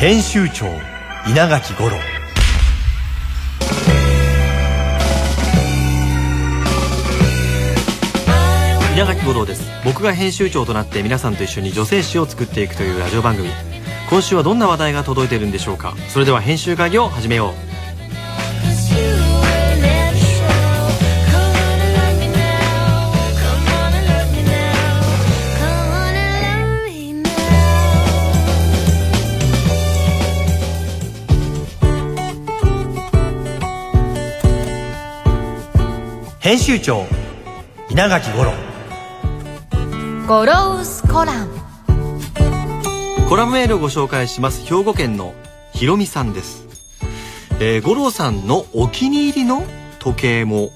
編集長稲垣五郎。稲垣吾郎です。僕が編集長となって皆さんと一緒に女性誌を作っていくというラジオ番組。今週はどんな話題が届いているんでしょうか。それでは編集会議を始めよう。編集長稲垣五郎。ゴロースコラム。コラムメールをご紹介します。兵庫県のひろみさんです。えー、五郎さんのお気に入りの時計も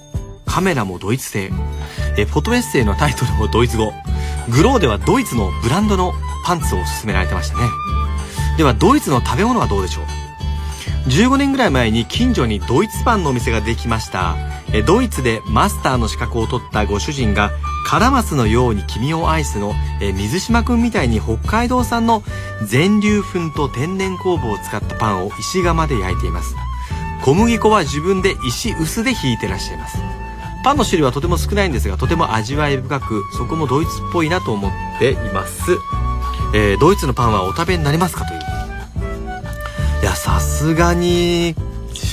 カメラもドイツ製。えー、フォトエッセイのタイトルもドイツ語。グローではドイツのブランドのパンツを勧められてましたね。ではドイツの食べ物はどうでしょう？15年ぐらい前に近所にドイツパンのお店ができました。えドイツでマスターの資格を取ったご主人がカラマスのように君を愛すのえ水島くんみたいに北海道産の全粒粉と天然酵母を使ったパンを石窯で焼いています。小麦粉は自分で石臼でひいてらっしゃいます。パンの種類はとても少ないんですがとても味わい深くそこもドイツっぽいなと思っています、えードイツのパンはお食べになりますか？という。いやさすがに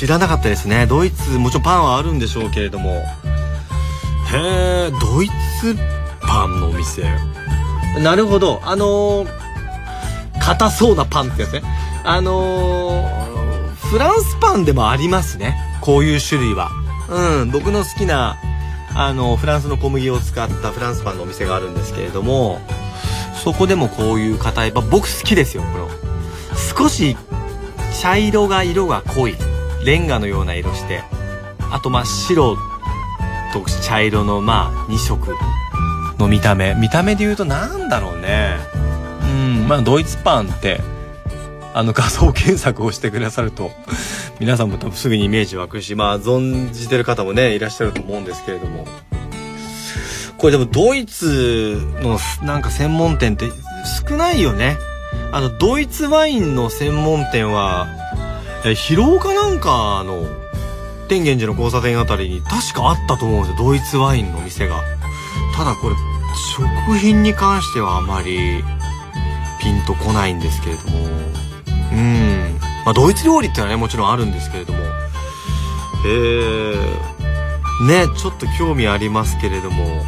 知らなかったですね。ドイツもちろんパンはあるんでしょうけれども。へえドイツパンのお店。なるほど。あのー硬そうなパンってやつね。あのーフランスパンでもありますね。こういう種類は。うん僕の好きなあのフランスの小麦を使ったフランスパンのお店があるんですけれどもそこでもこういう硬いパン僕好きですよこれ少し茶色が色が濃いレンガのような色してあとまあ白と茶色のまあ2色の見た目。見た目で言うとなんだろうね。うん。まあドイツパンってあの画像検索をしてくださると皆さんも多分すぐにイメージ湧くしまあ存じてる方もねいらっしゃると思うんですけれども。これでもドイツのなんか専門店って少ないよね。あのドイツワインの専門店はえ広岡なんかの天元寺の交差点あたりに確かあったと思うんですよ。ドイツワインの店が。ただこれ食品に関してはあまりピンとこないんですけれども。うん。まあドイツ料理ってのはねもちろんあるんですけれども。えー、ねちょっと興味ありますけれども。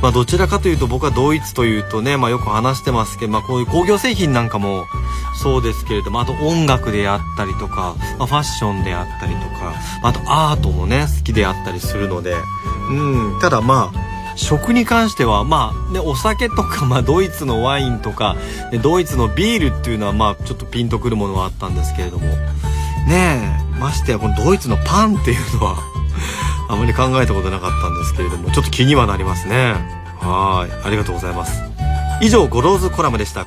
まあどちらかというと僕はドイツというとねまあよく話してますけどまあこういう工業製品なんかもそうですけれどもあと音楽であったりとか、まあ、ファッションであったりとかあとアートもね好きであったりするのでうんただまあ食に関してはまあねお酒とか、まあ、ドイツのワインとかドイツのビールっていうのはまあちょっとピンとくるものはあったんですけれどもねえましてやこのドイツのパンっていうのは あまり考えたことなかったんですけれどもちょっと気にはなりますね。はいありがとうございます。以上ゴローズコラムでした。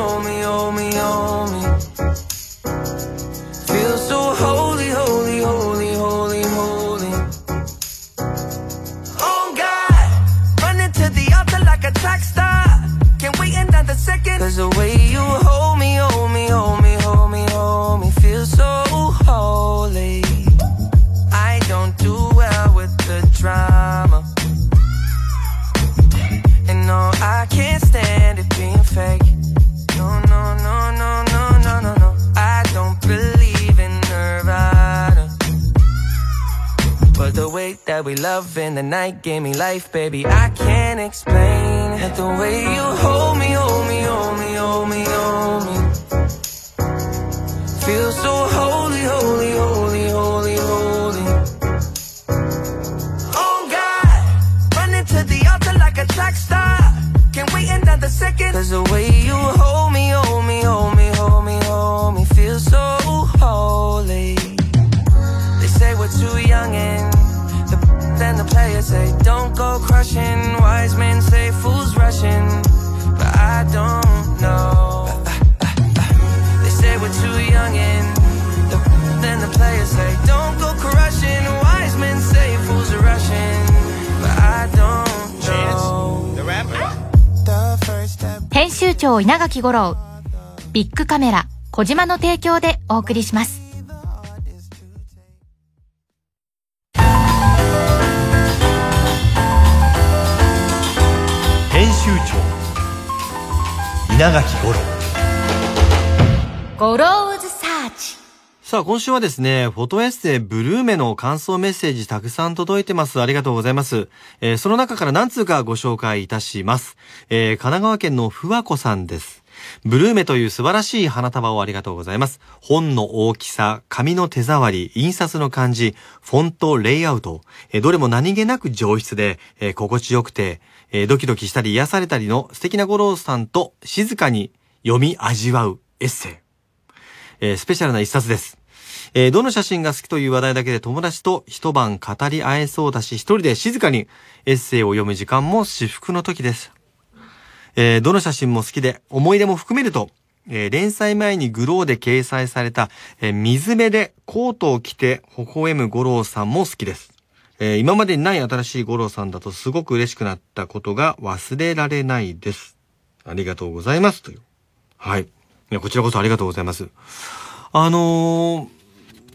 me, Away. a way we love in the night gave me life, baby. I can't explain it. The way you hold me, hold me, hold me, hold me, hold me. Feel so holy, holy, holy, holy, holy. Oh God, running to the altar like a track star. Can't wait another second. Cause the way you hold me, hold me, hold me, hold me, hold me. Feel so holy. They say we're too young and than the players say Don't go crushing Wise men say fools rushing But I don't know They say we're too young and the, Then the players say Don't go crushing Wise men say fools are rushing But I don't know The rapper 編集長稲垣吾郎ビッグカメラ小島の提供でお送りします稲垣五郎ゴローズサーチさあ、今週はですね、フォトエッセイブルーメの感想メッセージたくさん届いてます。ありがとうございます。えーその中から何通かご紹介いたします。えー神奈川県のふわこさんです。ブルーメという素晴らしい花束をありがとうございます。本の大きさ、紙の手触り、印刷の感じ、フォント、レイアウト、えーどれも何気なく上質で、えー心地よくて、えードキドキしたり癒されたりの素敵な五郎さんと静かに読み味わうエッセイ。えースペシャルな一冊です。えーどの写真が好きという話題だけで友達と一晩語り合えそうだし、一人で静かにエッセイを読む時間も至福の時です。えーどの写真も好きで、思い出も含めると、えー連載前にグローで掲載された、え水辺でコートを着て微笑む五郎さんも好きです。えー今までにない新しい五郎さんだとすごく嬉しくなったことが忘れられないです。ありがとうございます。という。はい。いこちらこそありがとうございます。あの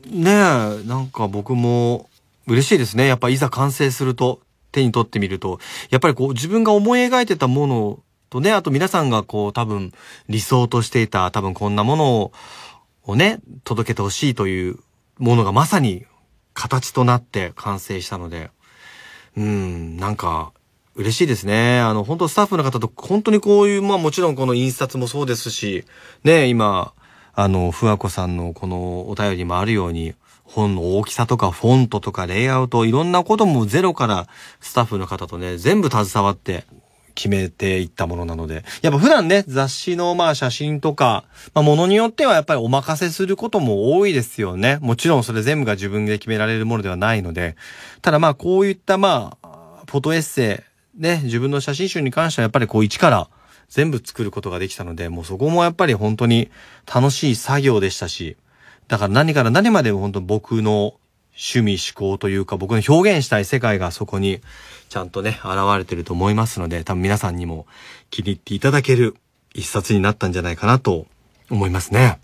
ー、ねえ、なんか僕も嬉しいですね。やっぱいざ完成すると、手に取ってみると、やっぱりこう自分が思い描いてたものとね、あと皆さんがこう多分理想としていた多分こんなものをね、届けてほしいというものがまさに形となって完成したので、うん、なんか、嬉しいですね。あの、本当スタッフの方と本当にこういう、まあもちろんこの印刷もそうですし、ね、今、あの、ふわこさんのこのお便りもあるように、本の大きさとかフォントとかレイアウト、いろんなこともゼロからスタッフの方とね、全部携わって決めていったものなので、やっぱ普段ね、雑誌のまあ写真とか、まあものによってはやっぱりお任せすることも多いですよね。もちろんそれ全部が自分で決められるものではないので、ただまあこういったまあ、フォトエッセイ、ね、自分の写真集に関してはやっぱりこう一から全部作ることができたので、もうそこもやっぱり本当に楽しい作業でしたし、だから何から何まで本当僕の趣味思考というか僕の表現したい世界がそこにちゃんとね、現れてると思いますので、多分皆さんにも気に入っていただける一冊になったんじゃないかなと思いますね。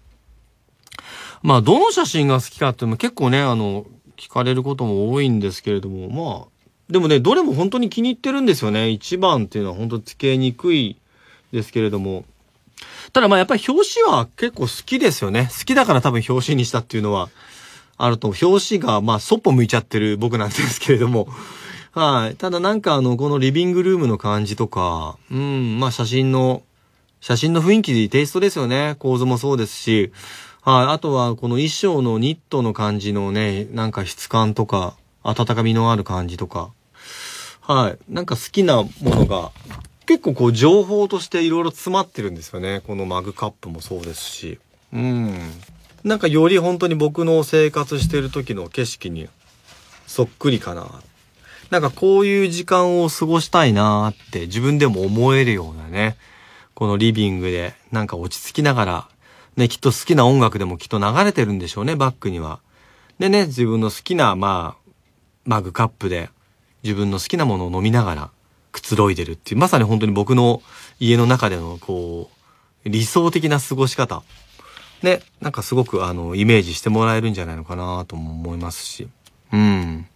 まあ、どの写真が好きかっていうのも結構ね、あの、聞かれることも多いんですけれども、まあ、でもね、どれも本当に気に入ってるんですよね。一番っていうのは本当つけにくいですけれども。ただまあやっぱり表紙は結構好きですよね。好きだから多分表紙にしたっていうのはあると思う。表紙がまあそっぽ向いちゃってる僕なんですけれども。はい。ただなんかあの、このリビングルームの感じとか、うん、まあ写真の、写真の雰囲気、テイストですよね。構図もそうですし。はい。あとはこの衣装のニットの感じのね、なんか質感とか、温かみのある感じとか。はい。なんか好きなものが、結構こう情報としていろいろ詰まってるんですよね。このマグカップもそうですし。うん。なんかより本当に僕の生活してる時の景色にそっくりかな。なんかこういう時間を過ごしたいなーって自分でも思えるようなね。このリビングでなんか落ち着きながら、ね、きっと好きな音楽でもきっと流れてるんでしょうね、バックには。でね、自分の好きな、まあ、マグカップで自分の好きなものを飲みながらくつろいでるっていう、まさに本当に僕の家の中でのこう、理想的な過ごし方。ね、なんかすごくあの、イメージしてもらえるんじゃないのかなとも思いますし。うん。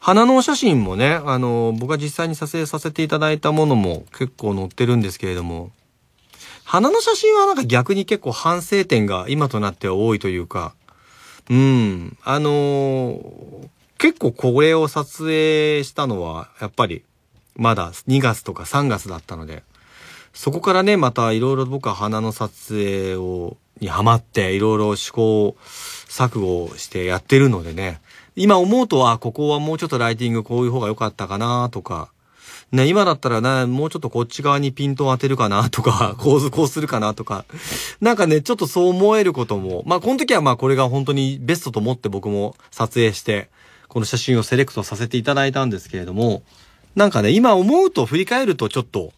花のお写真もね、あの、僕が実際に撮影させていただいたものも結構載ってるんですけれども、花の写真はなんか逆に結構反省点が今となっては多いというか、うん、あのー結構これを撮影したのは、やっぱり、まだ2月とか3月だったので、そこからね、またいろいろ僕は花の撮影を、にハマって、いろいろ試行錯誤してやってるのでね、今思うとは、ここはもうちょっとライティングこういう方が良かったかなとか、ね、今だったらね、もうちょっとこっち側にピントを当てるかなとか、構図こうするかなとか、なんかね、ちょっとそう思えることも、まあこの時はまあこれが本当にベストと思って僕も撮影して、この写真をセレクトさせていただいたんですけれども、なんかね、今思うと振り返るとちょっと、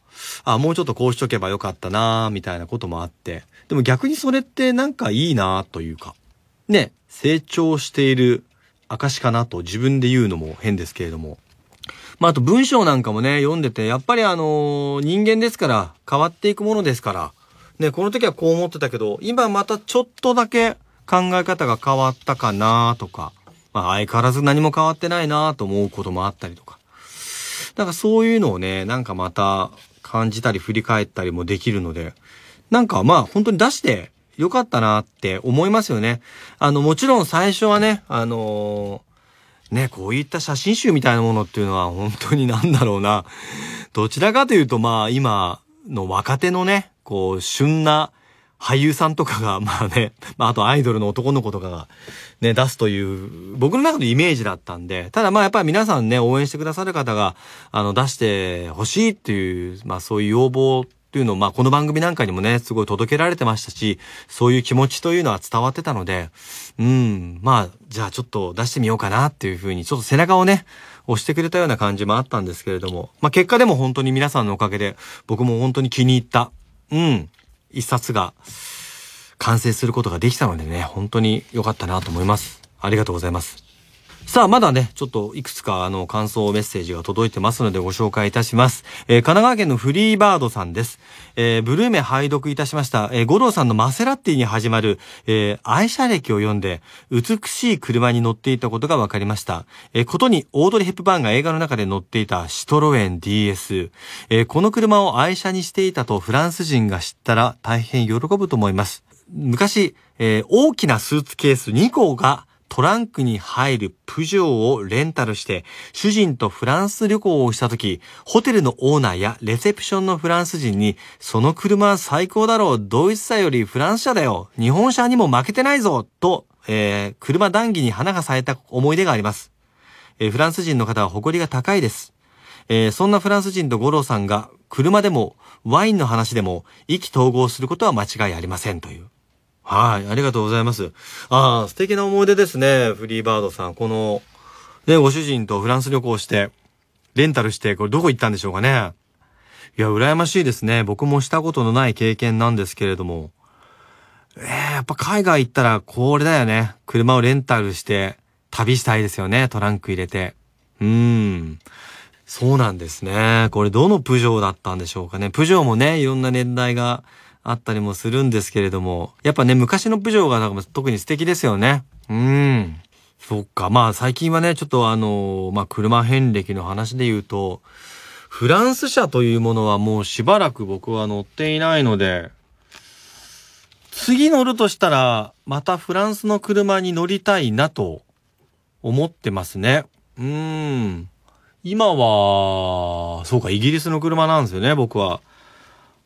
あ、もうちょっとこうしとけばよかったなみたいなこともあって、でも逆にそれってなんかいいなというか、ね、成長している証かなと自分で言うのも変ですけれども、まあ、あと文章なんかもね、読んでて、やっぱりあのー人間ですから、変わっていくものですから、ね、この時はこう思ってたけど、今またちょっとだけ考え方が変わったかなとか、まあ、相変わらず何も変わってないなと思うこともあったりとか。だかそういうのをね、なんかまた感じたり振り返ったりもできるので、なんかまあ本当に出してよかったなって思いますよね。あの、もちろん最初はね、あのーね、こういった写真集みたいなものっていうのは本当になんだろうな。どちらかというとまあ今の若手のね、こう旬な俳優さんとかが、まあね、まああとアイドルの男の子とかがね、出すという、僕の中のイメージだったんで、ただまあやっぱり皆さんね、応援してくださる方が、あの出してほしいっていう、まあそういう要望ってというのを、まあこの番組なんかにもね、すごい届けられてましたし、そういう気持ちというのは伝わってたので、うん、まあ、じゃあちょっと出してみようかなっていうふうに、ちょっと背中をね、押してくれたような感じもあったんですけれども、まあ結果でも本当に皆さんのおかげで、僕も本当に気に入った、うん、一冊が完成することができたのでね、本当に良かったなと思います。ありがとうございます。さあ、まだね、ちょっといくつかあの感想メッセージが届いてますのでご紹介いたします。えー神奈川県のフリーバードさんです。えーブルーメ拝読いたしました。えー五郎さんのマセラッティに始まる、えー愛車歴を読んで、美しい車に乗っていたことが分かりました。えーことに、オードリー・ヘップバーンが映画の中で乗っていたシトロエン DS。えーこの車を愛車にしていたとフランス人が知ったら大変喜ぶと思います。昔、えー大きなスーツケース2個がトランクに入るプジョーをレンタルして、主人とフランス旅行をした時、ホテルのオーナーやレセプションのフランス人に、その車は最高だろう、ドイツ車よりフランス車だよ、日本車にも負けてないぞ、と、えー車談義に花が咲いた思い出があります。えーフランス人の方は誇りが高いです。えーそんなフランス人と五郎さんが車でもワインの話でも意気投合することは間違いありませんという。はい、ありがとうございます。ああ、素敵な思い出ですね、フリーバードさん。この、ね、ご主人とフランス旅行して、レンタルして、これどこ行ったんでしょうかね。いや、羨ましいですね。僕もしたことのない経験なんですけれども。えー、やっぱ海外行ったらこれだよね。車をレンタルして旅したいですよね。トランク入れて。うーん。そうなんですね。これどのプジョーだったんでしょうかね。プジョーもね、いろんな年代があったりもするんですけれども、やっぱね、昔のプジョーがなんか特に素敵ですよね。うーん。そっか。まあ最近はね、ちょっとあのまあ車遍歴の話で言うと、フランス車というものはもうしばらく僕は乗っていないので、次乗るとしたら、またフランスの車に乗りたいなと思ってますね。うーん。今は、そうか、イギリスの車なんですよね、僕は。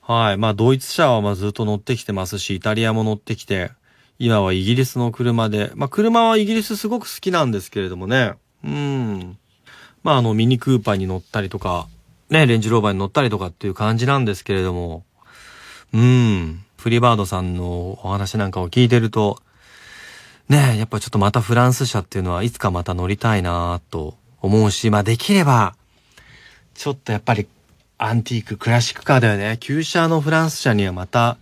はい。まあ、ドイツ車はまあずっと乗ってきてますし、イタリアも乗ってきて、今はイギリスの車で、まあ、車はイギリスすごく好きなんですけれどもね。うん。まあ、あの、ミニクーパーに乗ったりとか、ね、レンジローバーに乗ったりとかっていう感じなんですけれども、うん。フリーバードさんのお話なんかを聞いてると、ね、やっぱちょっとまたフランス車っていうのはいつかまた乗りたいなと思うし、まあできれば、ちょっとやっぱりアンティーク、クラシックカーだよね。旧車のフランス車にはまた、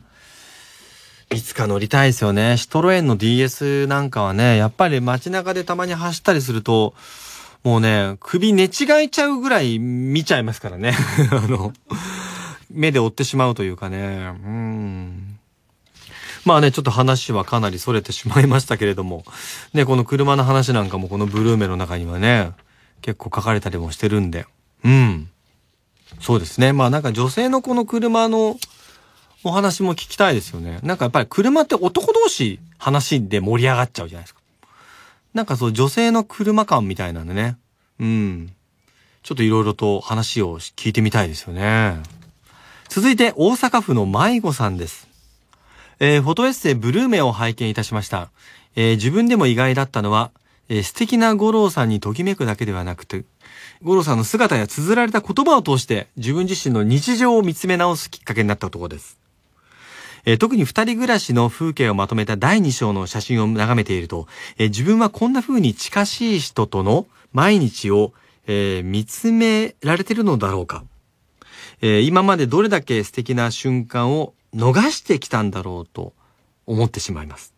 いつか乗りたいですよね。シトロエンの DS なんかはね、やっぱり街中でたまに走ったりすると、もうね、首寝違えちゃうぐらい見ちゃいますからね。あの、目で追ってしまうというかね。うん。まあね、ちょっと話はかなり逸れてしまいましたけれども、ね、この車の話なんかもこのブルーメの中にはね、結構書かれたりもしてるんで、うん。そうですね。まあなんか女性のこの車のお話も聞きたいですよね。なんかやっぱり車って男同士話で盛り上がっちゃうじゃないですか。なんかそう女性の車感みたいなんでね。うん。ちょっといろいろと話を聞いてみたいですよね。続いて大阪府の迷子さんです。えーフォトエッセイブルーメを拝見いたしました。えー自分でも意外だったのは、えー素敵な五郎さんにときめくだけではなくて、五郎さんの姿や綴られた言葉を通して自分自身の日常を見つめ直すきっかけになったところです。えー特に二人暮らしの風景をまとめた第2章の写真を眺めていると、えー自分はこんな風に近しい人との毎日を、えー見つめられてるのだろうか。え今までどれだけ素敵な瞬間を逃してきたんだろうと思ってしまいます。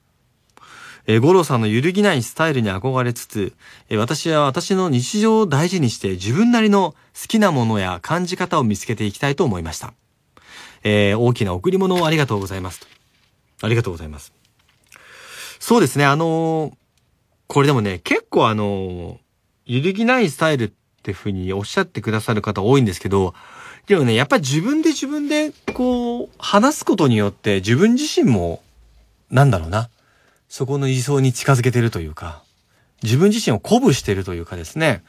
えー、五郎さんの揺るぎないスタイルに憧れつつ、えー、私は私の日常を大事にして自分なりの好きなものや感じ方を見つけていきたいと思いました。えー、大きな贈り物をありがとうございますありがとうございます。そうですね、あのー、これでもね、結構あの、揺るぎないスタイルってふうにおっしゃってくださる方多いんですけど、でもね、やっぱり自分で自分でこう、話すことによって自分自身も、なんだろうな、そこの理想に近づけてるというか、自分自身を鼓舞してるというかですね、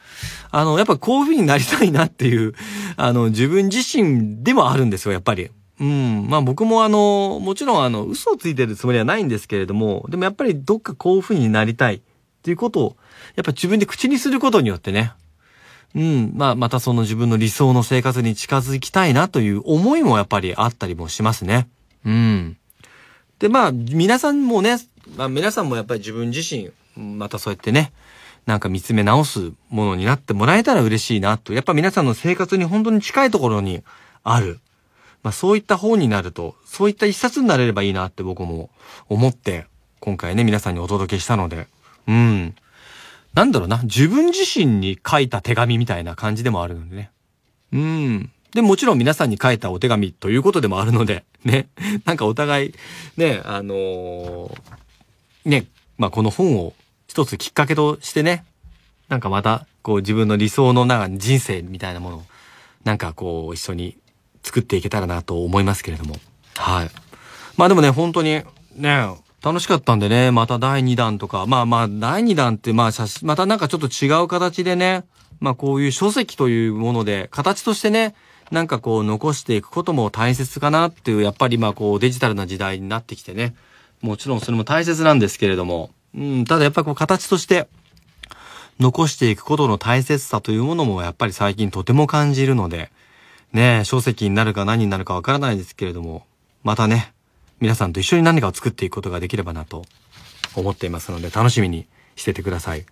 あの、やっぱこういう風になりたいなっていう、あの、自分自身でもあるんですよ、やっぱり。うん。まあ僕もあの、もちろんあの、嘘をついてるつもりはないんですけれども、でもやっぱりどっかこういう風になりたいっていうことを、やっぱ自分で口にすることによってね、うん。まあまたその自分の理想の生活に近づきたいなという思いもやっぱりあったりもしますね。うん。でまあ皆さんもね、まあ皆さんもやっぱり自分自身、またそうやってね、なんか見つめ直すものになってもらえたら嬉しいなと。やっぱ皆さんの生活に本当に近いところにある。まあそういった本になると、そういった一冊になれればいいなって僕も思って、今回ね、皆さんにお届けしたので、うん。なんだろうな、自分自身に書いた手紙みたいな感じでもあるのでね。うん。で、もちろん皆さんに書いたお手紙ということでもあるので、ね。なんかお互い、ね、あのー、ね、まあ、この本を一つきっかけとしてね、なんかまた、こう自分の理想のなんか人生みたいなものを、なんかこう一緒に作っていけたらなと思いますけれども。はい。まあでもね、本当に、ね、楽しかったんでね、また第2弾とか、まあまあ、第2弾ってまあ写真、またなんかちょっと違う形でね、まあこういう書籍というもので、形としてね、なんかこう残していくことも大切かなっていう、やっぱりまあこうデジタルな時代になってきてね、もちろんそれも大切なんですけれども、うん、ただやっぱりこう形として残していくことの大切さというものもやっぱり最近とても感じるので、ね書籍になるか何になるかわからないですけれども、またね、皆さんと一緒に何かを作っていくことができればなと思っていますので、楽しみにしててください。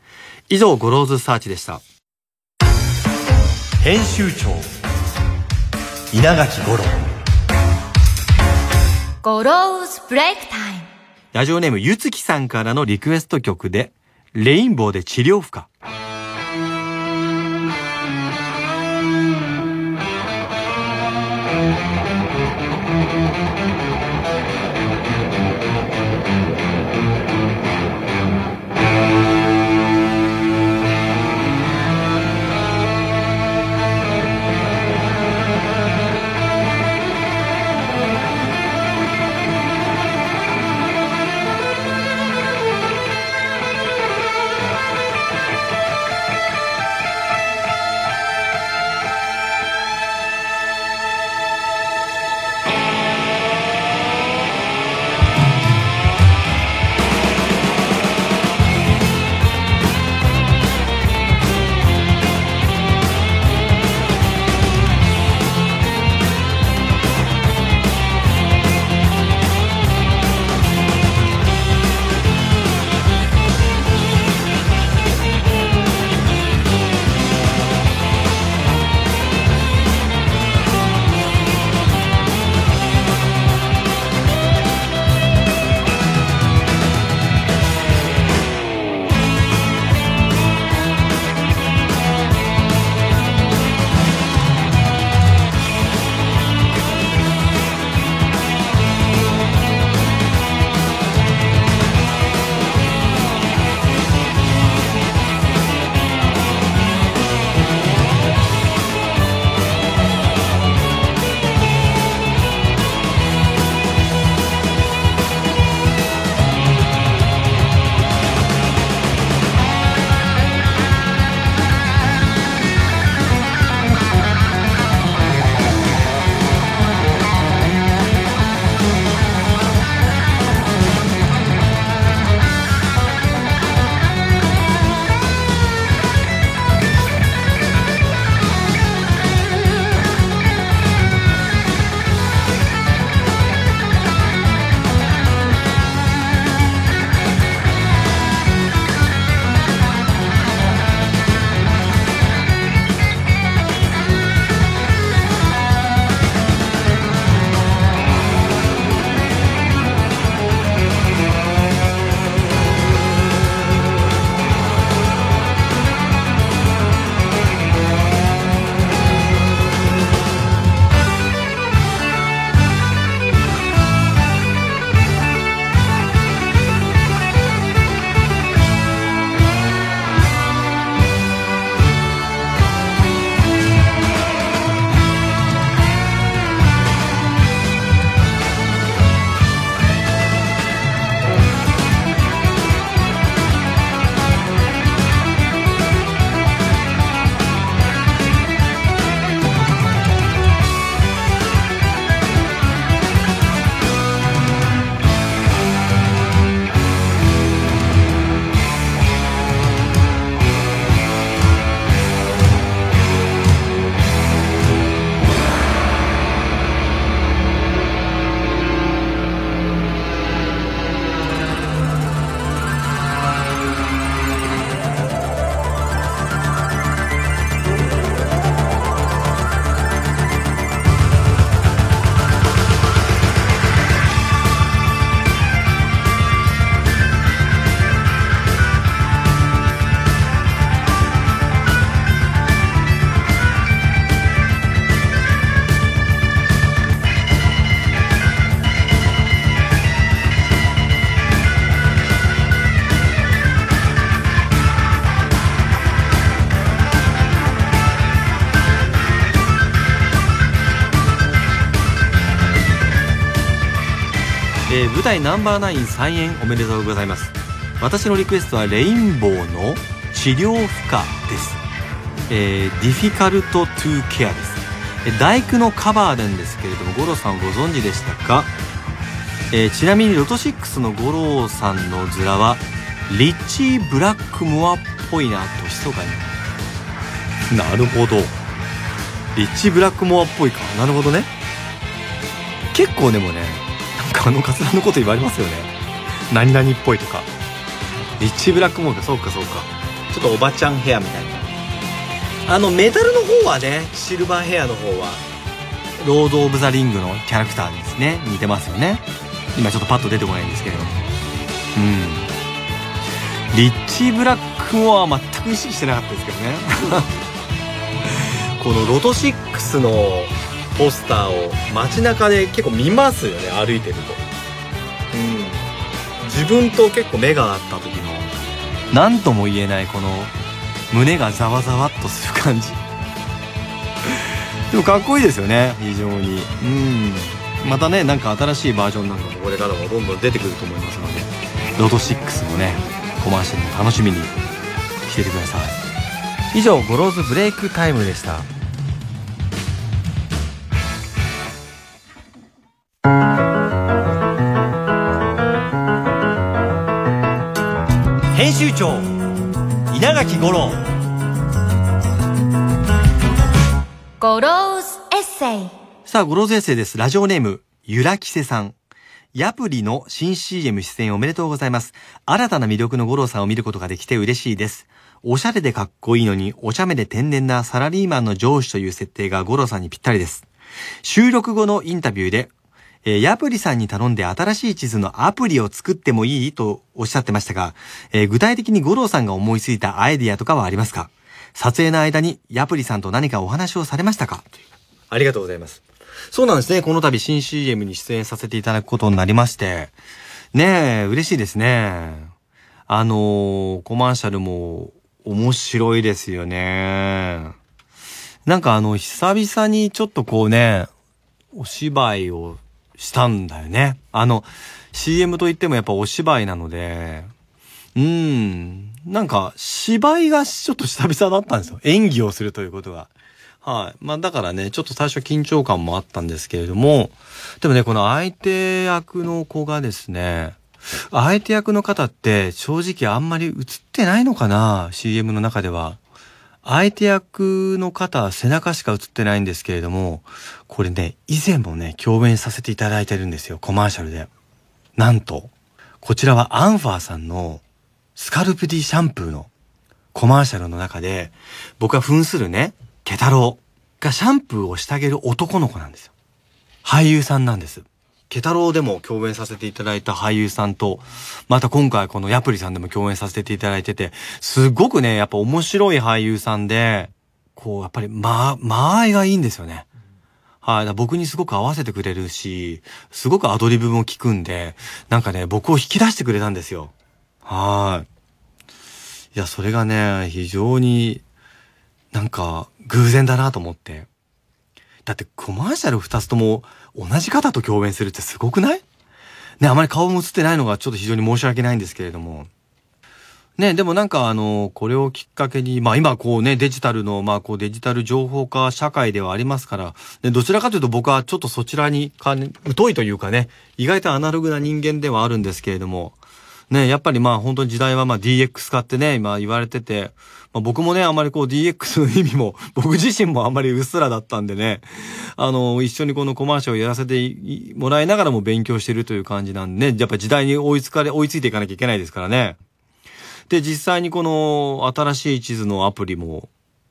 以上、ゴローズサーチでした。編集長稲垣五郎ゴローズブレイクタイムラジオネームゆつきさんからのリクエスト曲で、レインボーで治療不可。台ナンバーナイン再演おめでとうございます。私のリクエストはレインボーの治療不可です。えー、 Difficult to Cure です。えー第九のカバーなんですけれども五郎さんご存知でしたか、えーちなみにロト6の五郎さんの面はリッチー・ブラックモアっぽいなと密かに。なるほど。リッチー・ブラックモアっぽいか。なるほどね。結構でもねかあのカツラのこと言われますよね。何々っぽいとか。リッチー・ブラックモアかそうかそうか。ちょっとおばちゃんヘアみたいな。あのメタルの方はねシルバーヘアの方はロード・オブ・ザ・リングのキャラクターですね。似てますよね。今ちょっとパッと出てこないんですけど。うん。リッチー・ブラックモアは全く意識してなかったですけどね。このロト6のポスターを街中で結構見ますよね歩いてると。うん。自分と結構目が合った時の。何とも言えないこの胸がざわざわっとする感じ。でもかっこいいですよね非常に。うん。またねなんか新しいバージョンなんかも。これからもどんどん出てくると思いますので。ロト6のねコマーシャルも楽しみにしててください。以上ゴローズブレイクタイムでした編集長稲垣吾郎ゴローズエッセイさあ、ゴローズエッセイです。ラジオネーム、ゆらきせさん。ヤプリの新 CM 出演おめでとうございます。新たな魅力の五郎さんを見ることができて嬉しいです。おしゃれでかっこいいのに、お茶目で天然なサラリーマンの上司という設定が五郎さんにぴったりです。収録後のインタビューで、えーヤプリさんに頼んで新しい地図のアプリを作ってもいいとおっしゃってましたが、えー具体的に五郎さんが思いついたアイディアとかはありますか？撮影の間にヤプリさんと何かお話をされましたか？ありがとうございます。そうなんですね。この度新 CM に出演させていただくことになりまして。ねえ、嬉しいですね。あのーコマーシャルも面白いですよね。なんかあの、久々にちょっとこうね、お芝居をしたんだよね。あの、CM といってもやっぱお芝居なので、うーん、なんか芝居がちょっと久々だったんですよ。演技をするということが。はい。まあだからね、ちょっと最初緊張感もあったんですけれども、でもね、この相手役の子がですね、相手役の方って正直あんまり映ってないのかな ?CM の中では。相手役の方は背中しか映ってないんですけれども、これね、以前もね、共演させていただいてるんですよ、コマーシャルで。なんと、こちらはアンファーさんのスカルプディシャンプーのコマーシャルの中で、僕が扮するね、ケタロウがシャンプーをしてあげる男の子なんですよ。俳優さんなんです。ケタロウでも共演させていただいた俳優さんと、また今回このヤプリさんでも共演させていただいてて、すごくね、やっぱ面白い俳優さんで、こう、やっぱり、ま、間合いがいいんですよね。はい。僕にすごく合わせてくれるし、すごくアドリブも聞くんで、なんかね、僕を引き出してくれたんですよ。はい。いや、それがね、非常になんか偶然だなと思って。だってコマーシャル二つとも同じ方と共演するってすごくない？ね、あまり顔も映ってないのがちょっと非常に申し訳ないんですけれども。ね、でもなんかあの、これをきっかけに、まあ今こうね、デジタルの、まあこうデジタル情報化社会ではありますから、ね、どちらかというと僕はちょっとそちらにかね、疎いというかね、意外とアナログな人間ではあるんですけれども、ね、やっぱりまあ本当に時代はまあ DX 化ってね、今言われてて、まあ僕もね、あまりこう DX の意味も、僕自身もあまりうっすらだったんでね、あの、一緒にこのコマーシャルをやらせてもらいながらも勉強してるという感じなんでね、やっぱ時代に追いつかれ、追いついていかなきゃいけないですからね。で、実際にこの新しい地図のアプリも、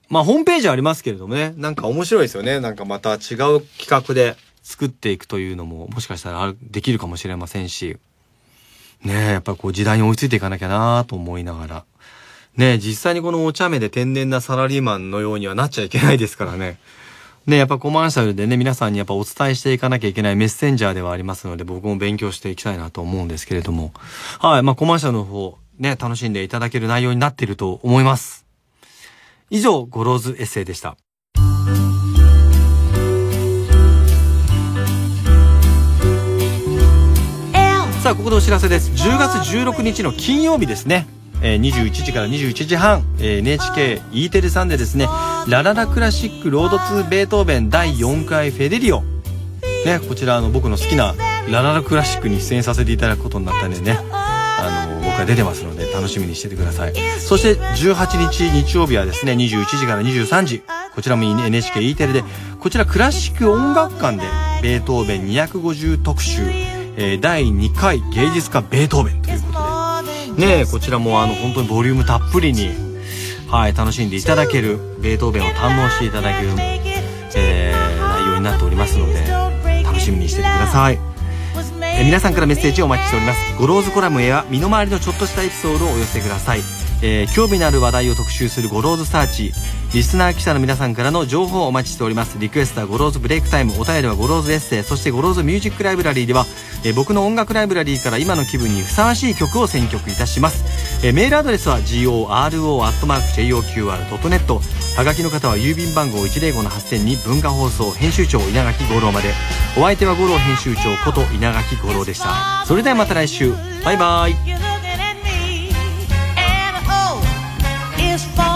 まあホームページありますけれどもね、なんか面白いですよね。なんかまた違う企画で作っていくというのも、もしかしたらできるかもしれませんし、ねえ、やっぱこう時代に追いついていかなきゃなと思いながら。ねえ、実際にこのお茶目で天然なサラリーマンのようにはなっちゃいけないですからね。ねえ、やっぱコマーシャルでね、皆さんにやっぱお伝えしていかなきゃいけないメッセンジャーではありますので、僕も勉強していきたいなと思うんですけれども。はい、まあコマーシャルの方、ね、楽しんでいただける内容になっていると思います。以上、ゴローズエッセイでした。さあここでお知らせです。10月16日の金曜日ですね。えー、21時から21時半、えー、NHKE テレさんでですね。ラララクラシックロードツーベートーベン第4回フェデリオ。ねこちらあの僕の好きなラララクラシックに出演させていただくことになったんでね。あの僕が出てますので楽しみにしててください。そして18日日曜日はですね21時から23時。こちらも NHKE テレで。こちらクラシック音楽館でベートーベン250特集、えー、第2回芸術家ベートーベンということで。ねこちらもあの本当にボリュームたっぷりにはい楽しんでいただけるベートーベンを堪能していただける、えー、内容になっておりますので楽しみにしててください。え皆さんからメッセージをお待ちしております。ゴローズコラムへは身の回りのちょっとしたエピソードをお寄せください、えー、興味のある話題を特集するゴローズサーチ。リスナー記者の皆さんからの情報をお待ちしております。リクエストはゴローズブレイクタイム。お便りはゴローズエッセイ。そしてゴローズミュージックライブラリーでは、えー、僕の音楽ライブラリーから今の気分にふさわしい曲を選曲いたします、えー、メールアドレスは goro.joqr.net はがきの方は郵便番号105-8000に文化放送編集長稲垣吾郎まで。お相手はゴロー編集長こと稲垣吾郎でした。それではまた来週。バイバイ。is far.